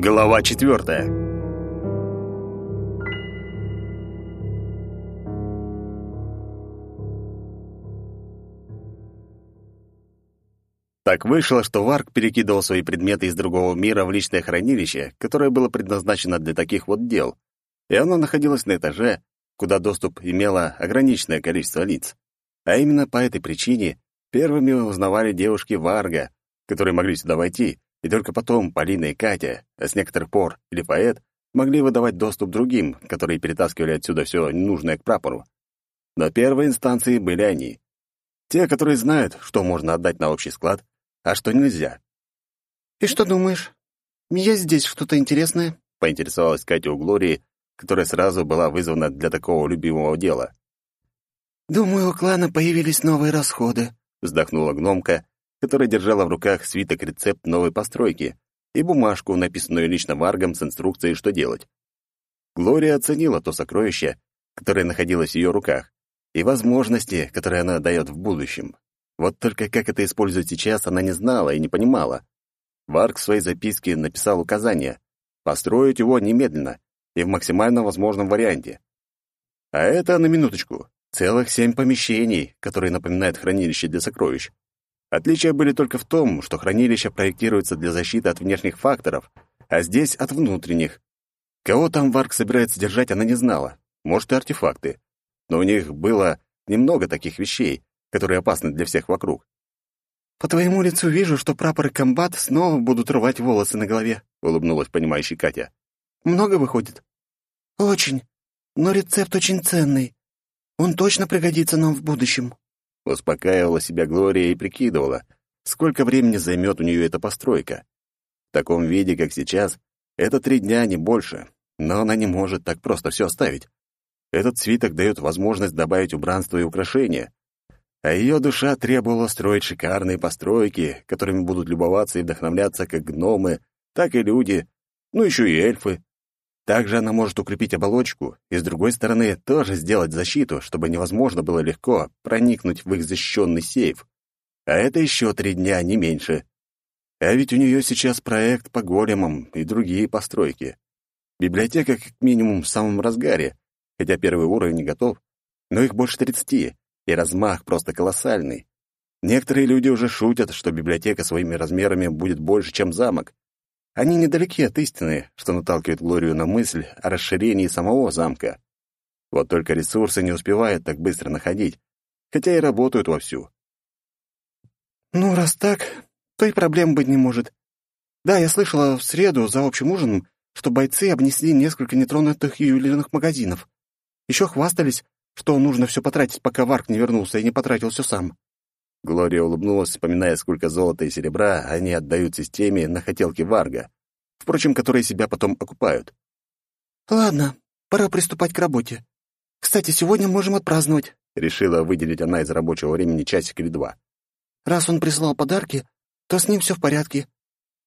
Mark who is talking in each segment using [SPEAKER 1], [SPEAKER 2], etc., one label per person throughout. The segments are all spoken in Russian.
[SPEAKER 1] Глава четвертая. Так вышло, что Варк перекидывал свои предметы из другого мира в личное хранилище, которое было предназначено для таких вот дел, и оно находилось на этаже, куда доступ имело ограниченное количество лиц. А именно по этой причине первыми узнавали девушки Варга, которые могли сюда войти, и только потом Полина и Катя, а с некоторых пор или поэт, могли выдавать доступ другим, которые перетаскивали отсюда все ненужное к прапору. Но первой инстанцией были они. Те, которые знают, что можно отдать на общий склад, а что нельзя.
[SPEAKER 2] «И что думаешь? Есть здесь что-то интересное?»
[SPEAKER 1] — поинтересовалась Катя у Глории, которая сразу была вызвана для такого любимого дела.
[SPEAKER 2] «Думаю, у клана появились новые расходы», —
[SPEAKER 1] вздохнула гномка, которая держала в руках свиток-рецепт новой постройки и бумажку, написанную лично Варгом с инструкцией, что делать. Глория оценила то сокровище, которое находилось в ее руках, и возможности, которые она дает в будущем. Вот только как это использовать сейчас, она не знала и не понимала. Варг в своей записке написал указание построить его немедленно и в максимально возможном варианте. А это, на минуточку, целых семь помещений, которые напоминают хранилище для сокровищ. Отличия были только в том, что хранилище проектируется для защиты от внешних факторов, а здесь от внутренних. Кого там Варк собирается держать, она не знала. Может, и артефакты. Но у них было немного таких вещей, которые опасны для всех вокруг.
[SPEAKER 2] «По твоему лицу вижу, что прапоры комбат снова будут рвать волосы на голове», — улыбнулась понимающая Катя. «Много выходит?» «Очень. Но рецепт очень ценный. Он точно пригодится нам в будущем».
[SPEAKER 1] Успокаивала себя Глория и прикидывала, сколько времени займет у нее эта постройка. В таком виде, как сейчас, это три дня, не больше. Но она не может так просто все оставить. Этот свиток дает возможность добавить убранство и украшения. А ее душа требовала строить шикарные постройки, которыми будут любоваться и вдохновляться как гномы, так и люди, ну еще и эльфы. Также она может укрепить оболочку и, с другой стороны, тоже сделать защиту, чтобы невозможно было легко проникнуть в их защищенный сейф. А это еще три дня, не меньше. А ведь у нее сейчас проект по големам и другие постройки. Библиотека как минимум в самом разгаре, хотя первый уровень готов, но их больше тридцати, и размах просто колоссальный. Некоторые люди уже шутят, что библиотека своими размерами будет больше, чем замок, они недалеки от истины, что наталкивает Глорию на мысль о расширении самого замка. Вот только ресурсы не успевают так быстро находить, хотя и работают вовсю.
[SPEAKER 2] «Ну, раз так, то и проблем быть не может. Да, я слышала в среду за общим ужином, что бойцы обнесли несколько нетронутых ювелирных магазинов. Еще хвастались, что нужно все потратить, пока Варк не вернулся и не потратил все сам.
[SPEAKER 1] Глория улыбнулась, вспоминая, сколько золота и серебра они отдают системе на хотелки Варга, впрочем, которые себя потом окупают.
[SPEAKER 2] «Ладно, пора приступать к работе. Кстати, сегодня можем отпраздновать», —
[SPEAKER 1] решила выделить она из рабочего времени часик или два.
[SPEAKER 2] «Раз он прислал подарки, то с ним все в порядке».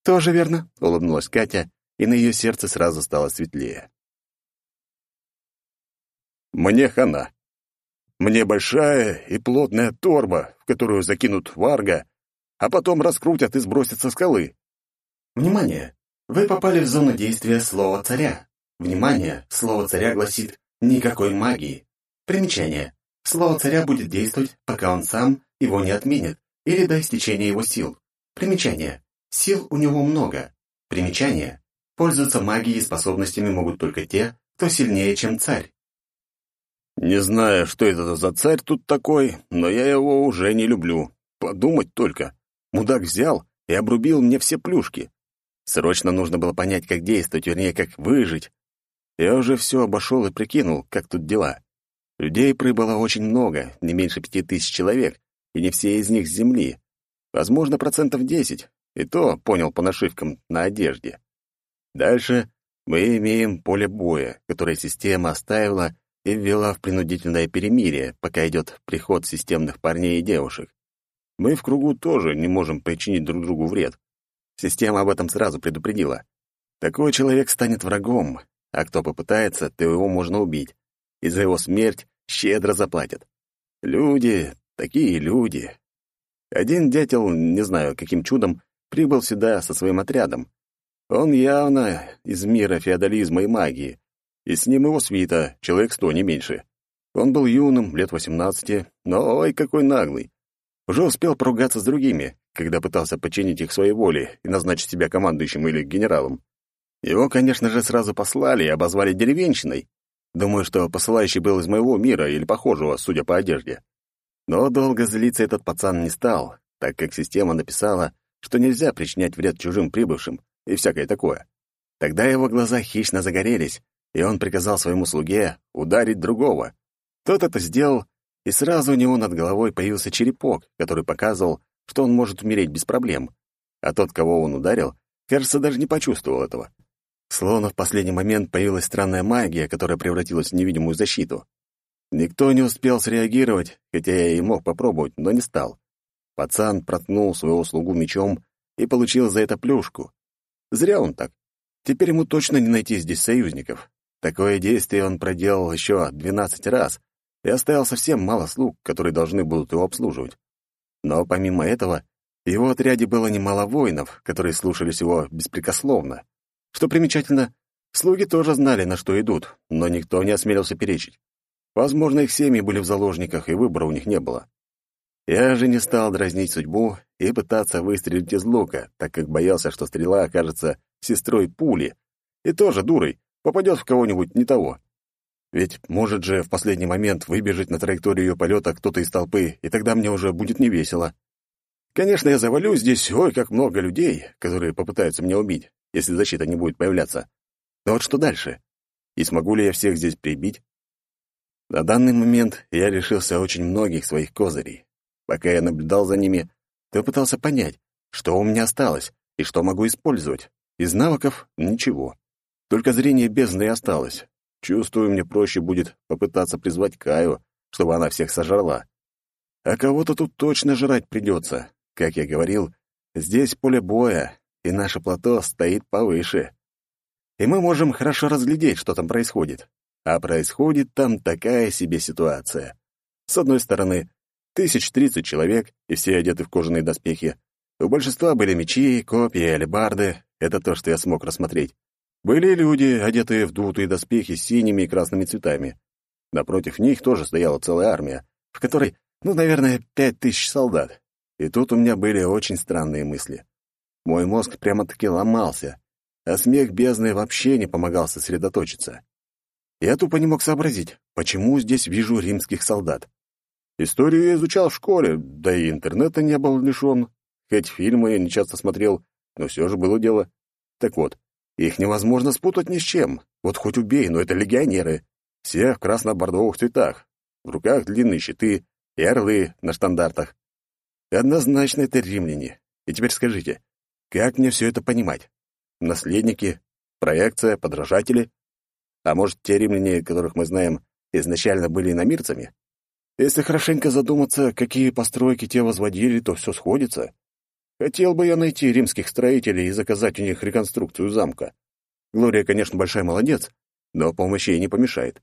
[SPEAKER 1] «Тоже верно», — улыбнулась Катя, и на ее сердце сразу стало светлее. «Мне хана. Мне большая и плотная торба, в которую закинут варга, а потом раскрутят и сбросят со скалы.
[SPEAKER 3] Внимание! Вы попали в зону действия слова царя. Внимание! Слово царя гласит «никакой магии». Примечание. Слово царя будет действовать, пока он сам его не отменит или до истечения его сил. Примечание. Сил у него много. Примечание. Пользоваться магией и способностями могут только те, кто сильнее, чем царь.
[SPEAKER 1] Не знаю, что это за царь тут такой, но я его уже не люблю. Подумать только. Мудак взял и обрубил мне все плюшки. Срочно нужно было понять, как действовать, вернее, как выжить. Я уже все обошел и прикинул, как тут дела. Людей прибыло очень много, не меньше пяти тысяч человек, и не все из них с земли. Возможно, процентов десять, и то понял по нашивкам на одежде. Дальше мы имеем поле боя, которое система оставила и ввела в принудительное перемирие, пока идет приход системных парней и девушек. Мы в кругу тоже не можем причинить друг другу вред. Система об этом сразу предупредила. Такой человек станет врагом, а кто попытается, то его можно убить. И за его смерть щедро заплатят. Люди, такие люди. Один дятел, не знаю, каким чудом, прибыл сюда со своим отрядом. Он явно из мира феодализма и магии, и с ним его свита, человек сто, не меньше. Он был юным, лет восемнадцати, но ой, какой наглый. Уже успел поругаться с другими, когда пытался подчинить их своей воле и назначить себя командующим или генералом. Его, конечно же, сразу послали и обозвали деревенщиной. Думаю, что посылающий был из моего мира или похожего, судя по одежде. Но долго злиться этот пацан не стал, так как система написала, что нельзя причинять вред чужим прибывшим и всякое такое. Тогда его глаза хищно загорелись, и он приказал своему слуге ударить другого. Тот это сделал, и сразу у него над головой появился черепок, который показывал, что он может умереть без проблем. А тот, кого он ударил, кажется, даже не почувствовал этого. Словно в последний момент появилась странная магия, которая превратилась в невидимую защиту. Никто не успел среагировать, хотя я и мог попробовать, но не стал. Пацан проткнул своего слугу мечом и получил за это плюшку. Зря он так. Теперь ему точно не найти здесь союзников. Такое действие он проделал еще двенадцать раз и оставил совсем мало слуг, которые должны будут его обслуживать. Но помимо этого, в его отряде было немало воинов, которые слушались его беспрекословно. Что примечательно, слуги тоже знали, на что идут, но никто не осмелился перечить. Возможно, их семьи были в заложниках, и выбора у них не было. Я же не стал дразнить судьбу и пытаться выстрелить из лука, так как боялся, что стрела окажется сестрой пули, и тоже дурой, попадет в кого-нибудь не того. Ведь может же в последний момент выбежать на траекторию ее полета кто-то из толпы, и тогда мне уже будет невесело. Конечно, я завалю здесь, ой, как много людей, которые попытаются меня убить если защита не будет появляться. Но вот что дальше? И смогу ли я всех здесь прибить? На данный момент я лишился очень многих своих козырей. Пока я наблюдал за ними, то пытался понять, что у меня осталось и что могу использовать. Из навыков — ничего. Только зрение бездны и осталось. Чувствую, мне проще будет попытаться призвать Каю, чтобы она всех сожрала. А кого-то тут точно жрать придется. Как я говорил, здесь поле боя, и наше плато стоит повыше. И мы можем хорошо разглядеть, что там происходит. А происходит там такая себе ситуация. С одной стороны, тысяч тридцать человек, и все одеты в кожаные доспехи. У большинства были мечи, копья и алебарды. Это то, что я смог рассмотреть. Были люди, одетые в дутые доспехи с синими и красными цветами. Напротив них тоже стояла целая армия, в которой, ну, наверное, пять тысяч солдат. И тут у меня были очень странные мысли. Мой мозг прямо-таки ломался, а смех бездны вообще не помогал сосредоточиться. Я тупо не мог сообразить, почему здесь вижу римских солдат. Историю я изучал в школе, да и интернета не был лишён. Хоть фильмы я не часто смотрел, но все же было дело. Так вот, их невозможно спутать ни с чем. Вот хоть убей, но это легионеры. Все в красно-бордовых цветах. В руках длинные щиты и орлы на штандартах. Однозначно это римляне. И теперь скажите, как мне все это понимать? Наследники? Проекция? Подражатели? А может, те римляне, которых мы знаем, изначально были иномирцами? Если хорошенько задуматься, какие постройки те возводили, то все сходится. Хотел бы я найти римских строителей и заказать у них реконструкцию замка. Глория, конечно, большая молодец, но помощь ей не помешает.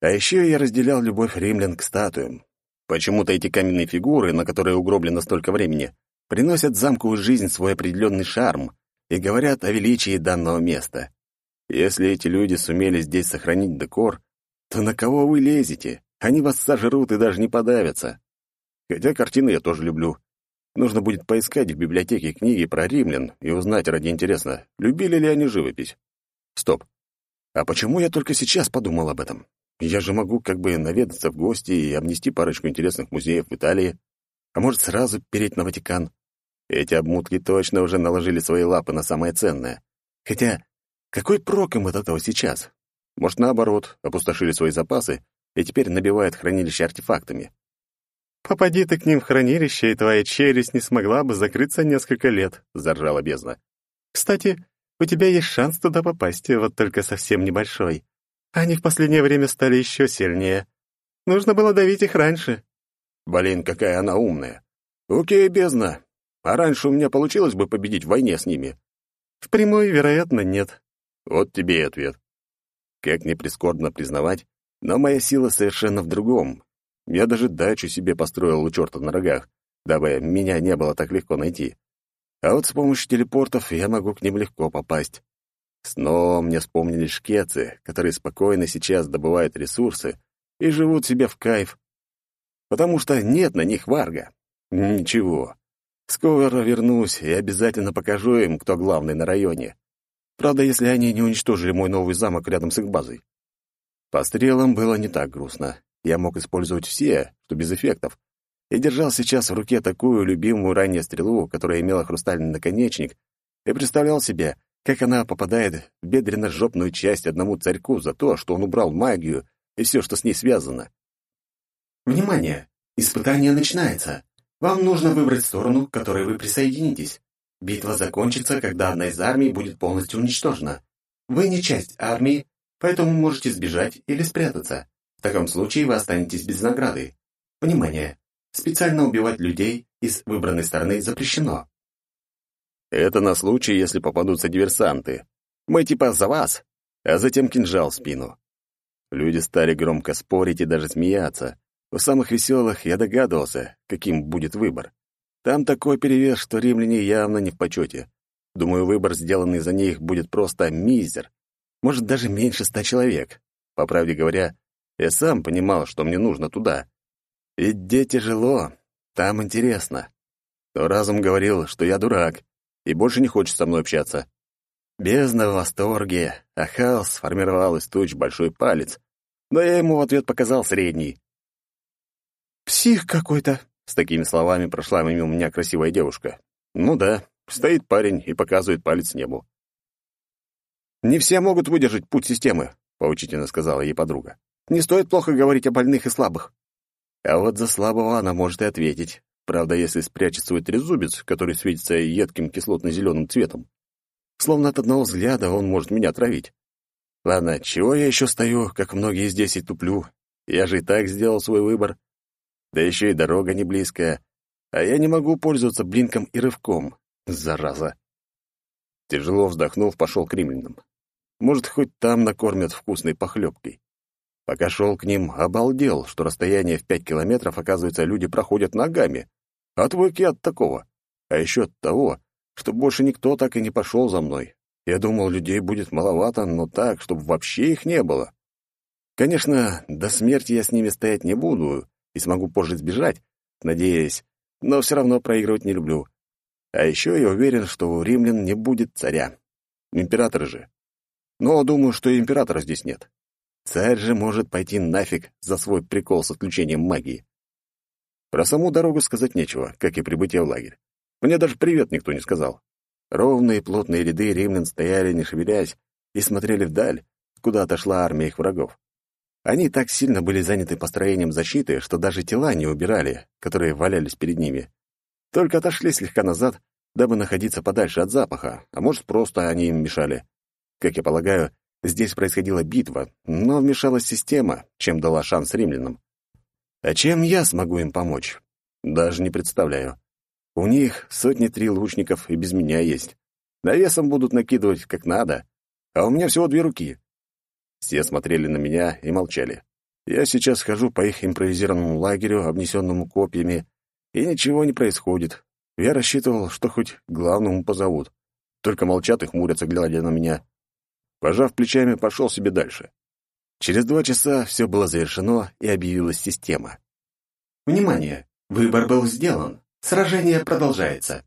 [SPEAKER 1] А еще я разделял любовь римлян к статуям. Почему-то эти каменные фигуры, на которые угроблено столько времени, приносят замку жизнь свой определенный шарм и говорят о величии данного места. Если эти люди сумели здесь сохранить декор, то на кого вы лезете? Они вас сожрут и даже не подавятся. Хотя картины я тоже люблю. Нужно будет поискать в библиотеке книги про римлян и узнать ради интересно, любили ли они живопись. Стоп. А почему я только сейчас подумал об этом? Я же могу как бы наведаться в гости и обнести парочку интересных музеев в Италии. А может, сразу переть на Ватикан? Эти обмутки точно уже наложили свои лапы на самое ценное. Хотя, какой прок им от этого сейчас? Может, наоборот, опустошили свои запасы и теперь набивают хранилище артефактами.
[SPEAKER 2] «Попади ты к ним в хранилище, и твоя челюсть не смогла бы закрыться несколько лет», — заржала бездна. «Кстати, у тебя есть шанс туда попасть, вот только совсем небольшой. Они в последнее время стали еще сильнее. Нужно было давить их раньше».
[SPEAKER 1] Блин, какая она умная. Окей, бездна. А раньше у меня получилось бы победить в войне с ними?
[SPEAKER 2] В прямой, вероятно, нет.
[SPEAKER 1] Вот тебе и ответ. Как не прискорбно признавать, но моя сила совершенно в другом. Я даже дачу себе построил у черта на рогах, дабы меня не было так легко найти. А вот с помощью телепортов я могу к ним легко попасть. Снова мне вспомнили шкецы, которые спокойно сейчас добывают ресурсы и живут себе в кайф. Потому что нет на них варга. Ничего. Скоро вернусь и обязательно покажу им, кто главный на районе. Правда, если они не уничтожили мой новый замок рядом с их базой. По стрелам было не так грустно. Я мог использовать все, что без эффектов. И держал сейчас в руке такую любимую ранее стрелу, которая имела хрустальный наконечник, и представлял себе, как она попадает в бедренно-жопную часть одному царьку за то, что он убрал магию и все, что с ней связано.
[SPEAKER 3] «Внимание! Испытание начинается. Вам нужно выбрать сторону, к которой вы присоединитесь. Битва закончится, когда одна из армий будет полностью уничтожена. Вы не часть армии, поэтому можете сбежать или спрятаться. Таком случае вы останетесь без награды. Внимание! Специально убивать людей из выбранной стороны запрещено.
[SPEAKER 1] Это на случай, если попадутся диверсанты. Мы типа за вас, а затем кинжал в спину. Люди стали громко спорить и даже смеяться. У самых веселых я догадывался, каким будет выбор. Там такой перевес, что римляне явно не в почете. Думаю, выбор, сделанный за них, будет просто мизер. Может, даже меньше ста человек. По правде говоря, я сам понимал, что мне нужно туда. Где тяжело, там интересно. Но разум говорил, что я дурак, и больше не хочет со мной общаться. Бездна в восторге, а хаос сформировал из туч большой палец, но я ему в ответ показал средний.
[SPEAKER 2] «Псих какой-то», — с такими словами прошла мимо меня красивая девушка.
[SPEAKER 1] «Ну да, стоит парень и показывает палец небу». «Не все могут выдержать путь системы», — поучительно сказала ей подруга. «Не стоит плохо говорить о больных и слабых». А вот за слабого она может и ответить. Правда, если спрячет свой трезубец, который светится едким кислотно-зеленым цветом. Словно от одного взгляда он может меня отравить. Ладно, чего я еще стою, как многие здесь и туплю? Я же и так сделал свой выбор. Да еще и дорога не близкая. А я не могу пользоваться блинком и рывком. Зараза. Тяжело вздохнув, пошел к римлянам. Может, хоть там накормят вкусной похлебкой. Пока шел к ним, обалдел, что расстояние в пять километров, оказывается, люди проходят ногами. Отвык я от такого. А еще от того, что больше никто так и не пошел за мной. Я думал, людей будет маловато, но так, чтобы вообще их не было. Конечно, до смерти я с ними стоять не буду и смогу позже сбежать, надеясь, но все равно проигрывать не люблю. А еще я уверен, что у римлян не будет царя. Императора же. Но думаю, что и императора здесь нет. Царь же может пойти нафиг за свой прикол с отключением магии. Про саму дорогу сказать нечего, как и прибытие в лагерь. Мне даже привет никто не сказал. Ровные плотные ряды римлян стояли, не шевелясь, и смотрели вдаль, куда отошла армия их врагов. Они так сильно были заняты построением защиты, что даже тела не убирали, которые валялись перед ними. Только отошли слегка назад, дабы находиться подальше от запаха, а может, просто они им мешали. Как я полагаю, Здесь происходила битва, но вмешалась система, чем дала шанс римлянам. А чем я смогу им помочь? Даже не представляю. У них сотни три лучников и без меня есть. Навесом будут накидывать как надо, а у меня всего две руки. Все смотрели на меня и молчали. Я сейчас хожу по их импровизированному лагерю, обнесенному копьями, и ничего не происходит. Я рассчитывал, что хоть главному позовут. Только молчат и хмурятся, глядя на меня. Пожав плечами, пошел себе дальше. Через два часа все было завершено и объявилась система.
[SPEAKER 3] «Внимание! Выбор был сделан. Сражение продолжается».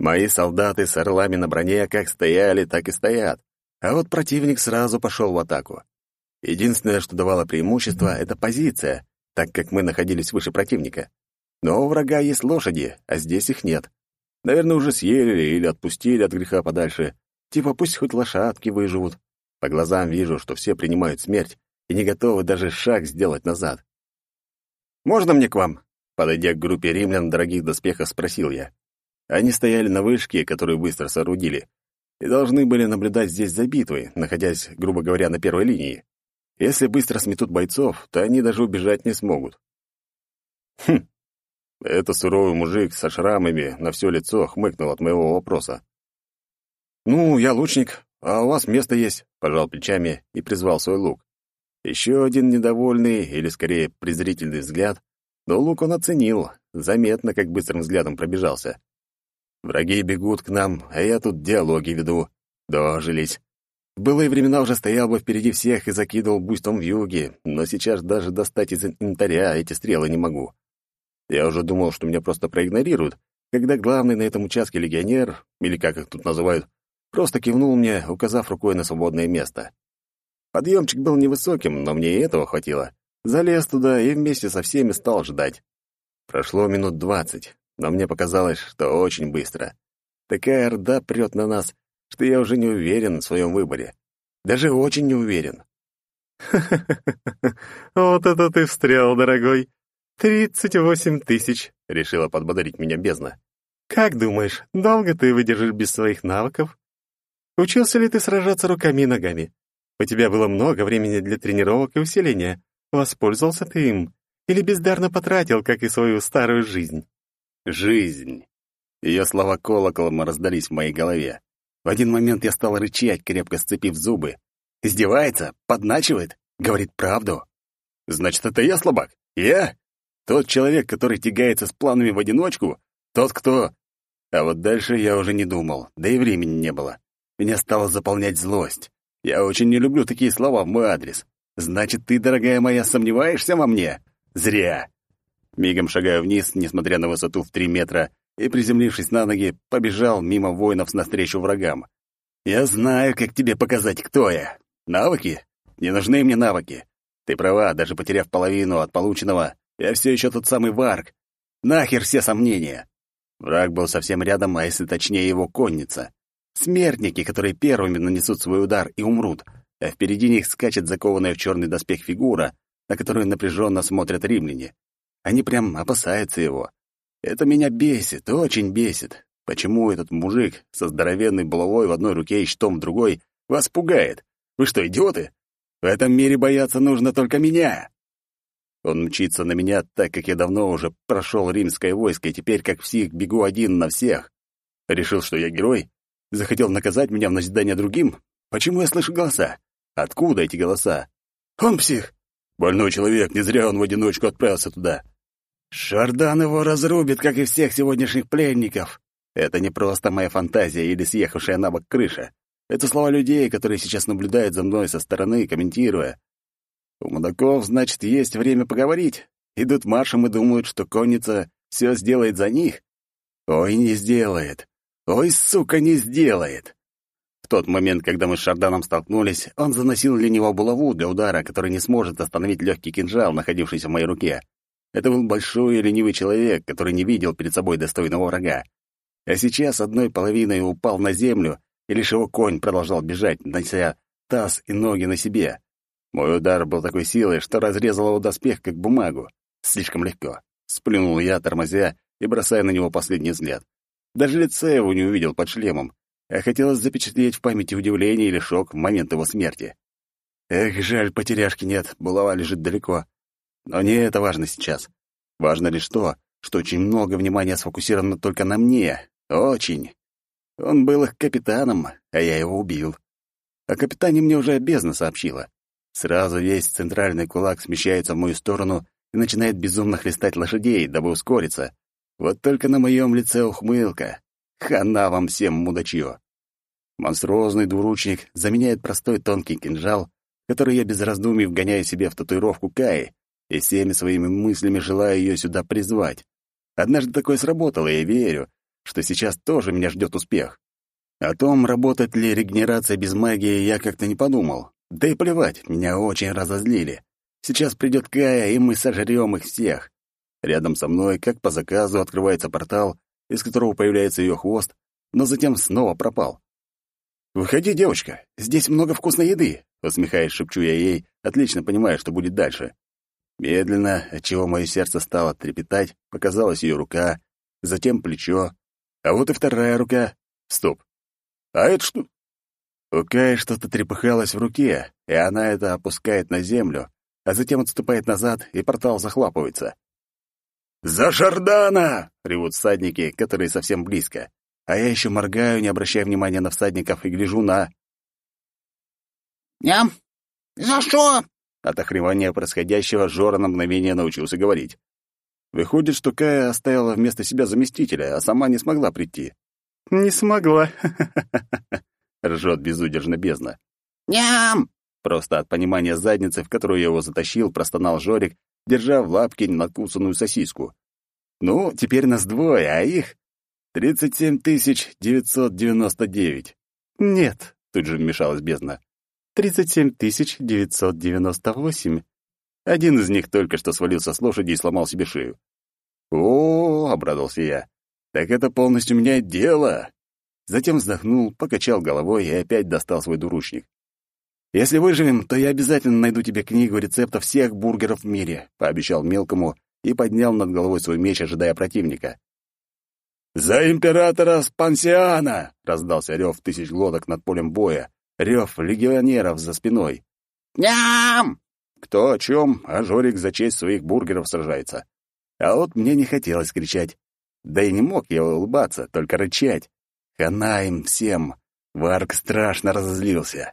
[SPEAKER 1] Мои солдаты с орлами на броне как стояли, так и стоят. А вот противник сразу пошел в атаку. Единственное, что давало преимущество, — это позиция, так как мы находились выше противника. Но у врага есть лошади, а здесь их нет. Наверное, уже съели или отпустили от греха подальше. Типа пусть хоть лошадки выживут. По глазам вижу, что все принимают смерть и не готовы даже шаг сделать назад. «Можно мне к вам?» Подойдя к группе римлян в дорогих доспехах, спросил я. Они стояли на вышке, которую быстро соорудили, и должны были наблюдать здесь за битвой, находясь, грубо говоря, на первой линии. Если быстро сметут бойцов, то они даже убежать не смогут. Хм. Это суровый мужик со шрамами на все лицо хмыкнул от моего вопроса. «Ну, я лучник, а у вас место есть», — пожал плечами и призвал свой лук. Еще один недовольный, или скорее презрительный взгляд, но лук он оценил, заметно, как быстрым взглядом пробежался. Враги бегут к нам, а я тут диалоги веду. Дожились. В былые времена уже стоял бы впереди всех и закидывал буйством в юге, но сейчас даже достать из инвентаря эти стрелы не могу. Я уже думал, что меня просто проигнорируют, когда главный на этом участке легионер, или как их тут называют, просто кивнул мне, указав рукой на свободное место. Подъемчик был невысоким, но мне и этого хватило. Залез туда и вместе со всеми стал ждать. Прошло минут двадцать, но мне показалось, что очень быстро. Такая орда прет на нас, что я уже не уверен в своем выборе. Даже очень не уверен.
[SPEAKER 2] Вот это ты встрял, дорогой! Тридцать восемь тысяч!» — решила подбодрить меня бездна. «Как думаешь, долго ты выдержишь без своих навыков? Учился ли ты сражаться руками и ногами? У тебя было много времени для тренировок и усиления. Воспользовался ты им? Или бездарно потратил, как и свою старую жизнь?»
[SPEAKER 1] «Жизнь!» Ее слова колоколом раздались в моей голове. В один момент я стал рычать, крепко сцепив зубы. Издевается, подначивает, говорит правду. Значит, это я слабак? Я? Тот человек, который тягается с планами в одиночку? Тот, кто... А вот дальше я уже не думал, да и времени не было. Меня стало заполнять злость. Я очень не люблю такие слова в мой адрес. Значит, ты, дорогая моя, сомневаешься во мне? Зря. Мигом шагаю вниз, несмотря на высоту в три метра, и, приземлившись на ноги, побежал мимо воинов навстречу врагам. «Я знаю, как тебе показать, кто я. Навыки? Не нужны мне навыки. Ты права, даже потеряв половину от полученного, я все еще тот самый Варк. Нахер все сомнения!» Враг был совсем рядом, а если точнее его конница. Смертники, которые первыми нанесут свой удар и умрут, а впереди них скачет закованная в черный доспех фигура, на которую напряженно смотрят римляне. Они прям опасаются его. Это меня бесит, очень бесит. Почему этот мужик со здоровенной булавой в одной руке и щитом в другой вас пугает? Вы что, идиоты? В этом мире бояться нужно только меня. Он мчится на меня, так как я давно уже прошел римское войско, и теперь, как псих, бегу один на всех. Решил, что я герой? Захотел наказать меня в назидание другим? Почему я слышу голоса? Откуда эти голоса? Он псих. Больной человек, не зря он в одиночку отправился туда. Шардан его разрубит, как и всех сегодняшних пленников. Это не просто моя фантазия или съехавшая на бок крыша. Это слова людей, которые сейчас наблюдают за мной со стороны, комментируя. У мудаков, значит, есть время поговорить. Идут маршем и думают, что конница все сделает за них. Ой, не сделает. Ой, сука, не сделает. В тот момент, когда мы с Шарданом столкнулись, он заносил для него булаву для удара, который не сможет остановить легкий кинжал, находившийся в моей руке. Это был большой и ленивый человек, который не видел перед собой достойного врага. А сейчас одной половиной упал на землю, и лишь его конь продолжал бежать, нося таз и ноги на себе. Мой удар был такой силой, что разрезал его доспех, как бумагу. Слишком легко. Сплюнул я, тормозя и бросая на него последний взгляд. Даже лица его не увидел под шлемом, а хотелось запечатлеть в памяти удивление или шок в момент его смерти. Эх, жаль, потеряшки нет, булава лежит далеко. Но не это важно сейчас. Важно лишь то, что очень много внимания сфокусировано только на мне. Очень. Он был их капитаном, а я его убил. О капитане мне уже бездна сообщила. Сразу весь центральный кулак смещается в мою сторону и начинает безумно хлестать лошадей, дабы ускориться. Вот только на моем лице ухмылка. Хана вам всем, мудачье. Монструозный двуручник заменяет простой тонкий кинжал, который я без раздумий вгоняю себе в татуировку Каи, и всеми своими мыслями желаю ее сюда призвать. Однажды такое сработало, и я верю, что сейчас тоже меня ждет успех. О том, работает ли регенерация без магии, я как-то не подумал. Да и плевать, меня очень разозлили. Сейчас придет Кая, и мы сожрем их всех. Рядом со мной, как по заказу, открывается портал, из которого появляется ее хвост, но затем снова пропал. «Выходи, девочка, здесь много вкусной еды», — усмехаясь, шепчу я ей, отлично понимая, что будет дальше. Медленно, отчего мое сердце стало трепетать, показалась ее рука, затем плечо, а вот и вторая рука. Стоп. А это что? У Каи что-то трепыхалось в руке, и она это опускает на землю, а затем отступает назад, и портал захлапывается. «За Шардана!» — ревут всадники, которые совсем близко. А я еще моргаю, не обращая внимания на всадников, и гляжу на...
[SPEAKER 4] «Ням! За что?»
[SPEAKER 1] От охревания происходящего Жора на мгновение научился говорить. Выходит, что Кая оставила вместо себя заместителя, а сама не смогла прийти. Не смогла. Ржет безудержно бездна.
[SPEAKER 4] Ням!
[SPEAKER 1] Просто от понимания задницы, в которую я его затащил, простонал Жорик, держа в лапке надкусанную сосиску. Ну, теперь нас двое, а их тридцать семь тысяч девятьсот девяносто девять. Нет, тут же вмешалась бездна. Тридцать семь тысяч девятьсот девяносто восемь. Один из них только что свалился с лошади и сломал себе шею. «О, — обрадовался я, — так это полностью меняет дело!» Затем вздохнул, покачал головой и опять достал свой двуручник. «Если выживем, то я обязательно найду тебе книгу рецептов всех бургеров в мире», — пообещал мелкому и поднял над головой свой меч, ожидая противника. «За императора Спансиана!» — раздался рев тысяч глоток над полем боя, рев легионеров за спиной.
[SPEAKER 4] Ням!
[SPEAKER 1] Кто о чем, а Жорик за честь своих бургеров сражается. А вот мне не хотелось кричать. Да и не мог я улыбаться, только рычать. Хана им всем. Варк страшно разозлился.